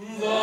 The.